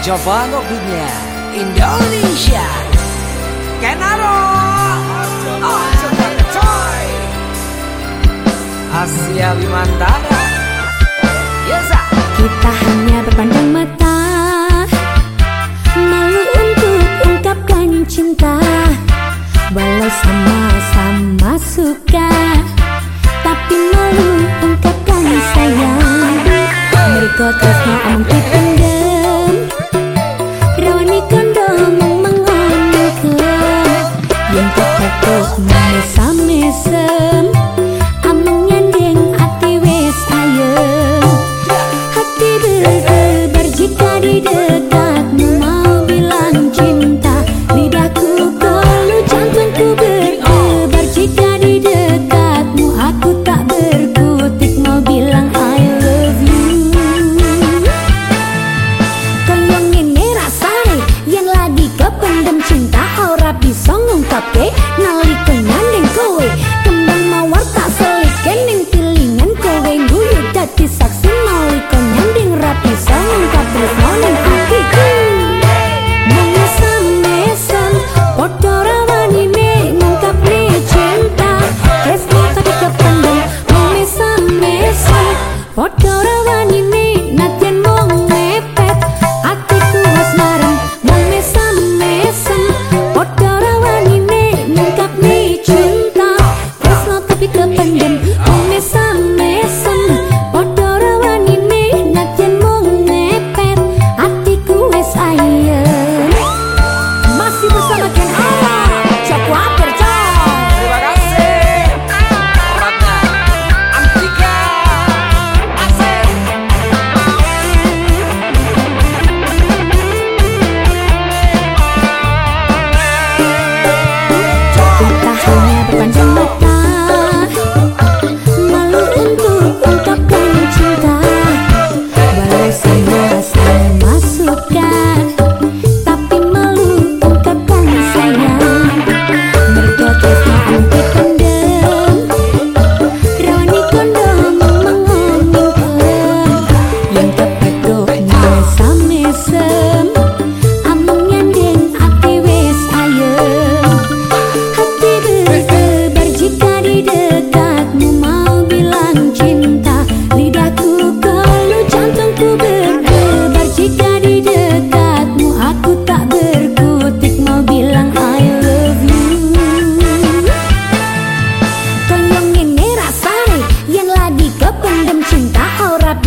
Jova Ngopinya Indonesia. Kenaro Asia Wimantara Yesa Kita hanya berpandang mata Malu untuk ungkapkan cinta. Walau sama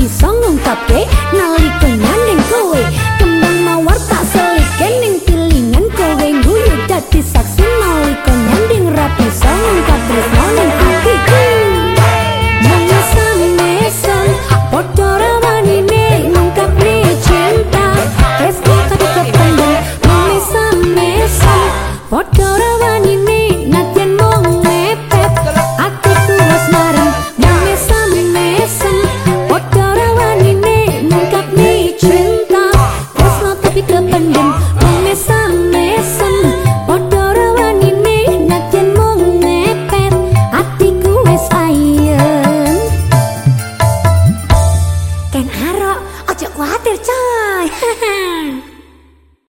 bisa ngungkapke nalika nang kowe. Kembang mawar tak selike ning tilingan kowe. Nguyu dadi saksi nalika nyanding ra bisa ngungkap tresnane atiku Bodoh rawan ini